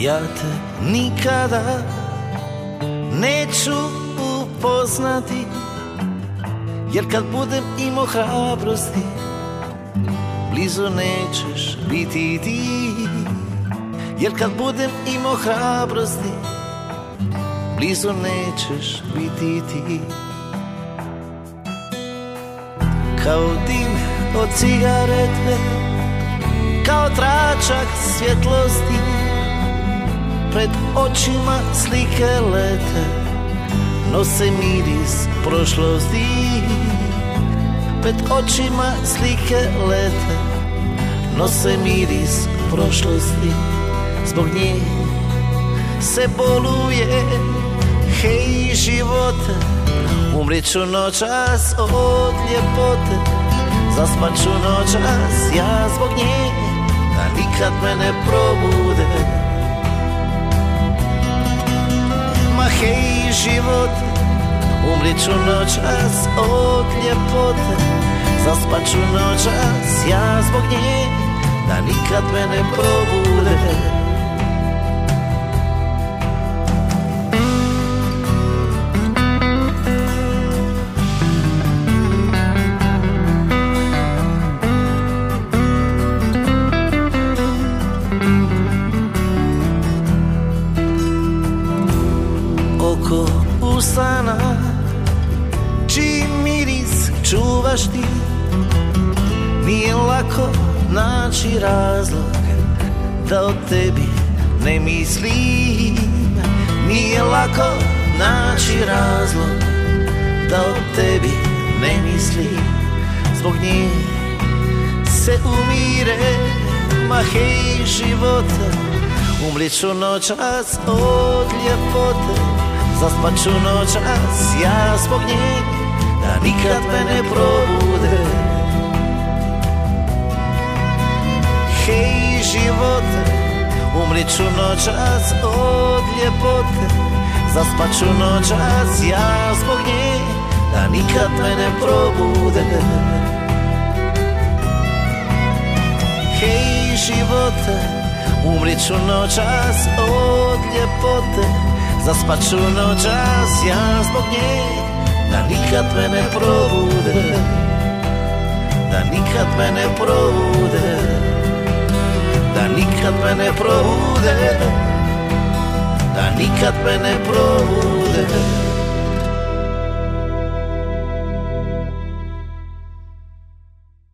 Ja te nikada neću upoznati Jer kad budem imao hrabrosti Blizu nećeš biti ti. Jer kad budem imao hrabrosti Blizu nećeš biti ti. Kao dim od cigarete Kao tračak svjetlosti Pred očima slike lete Nose miris prošlosti. Pred očima slike lete Nose miris prošlosti. Zbog nje se boluje Hej živote. Umrit ću noćas od ljepote Zaspat ću noćas ja zbog nje Da nikad me ne probude ću noćas od ljepote Zaspat ću noćas ja zbog nje Da nikad me ne probude usana čuvaš ti Nije lako naći razlog Da o tebi ne mislim. Nije lako naći razlog Da o tebi ne mislim. Zbog nje se umire Ma hej života Umrit ću noćas od ljepote Zaspat ću noćas ja zbog nje Da nikad me ne probude. Hej živote Umrit ću noćas od ljepote. Zaspat ću noćas ja zbog nje Da nikad me ne probude. Hej živote Umrit ću noćas od ljepote. Zaspat ću noćas ja zbog nje Da nikad me ne probude Da nikad me ne probude Da nikad me ne probude Da nikad me ne probude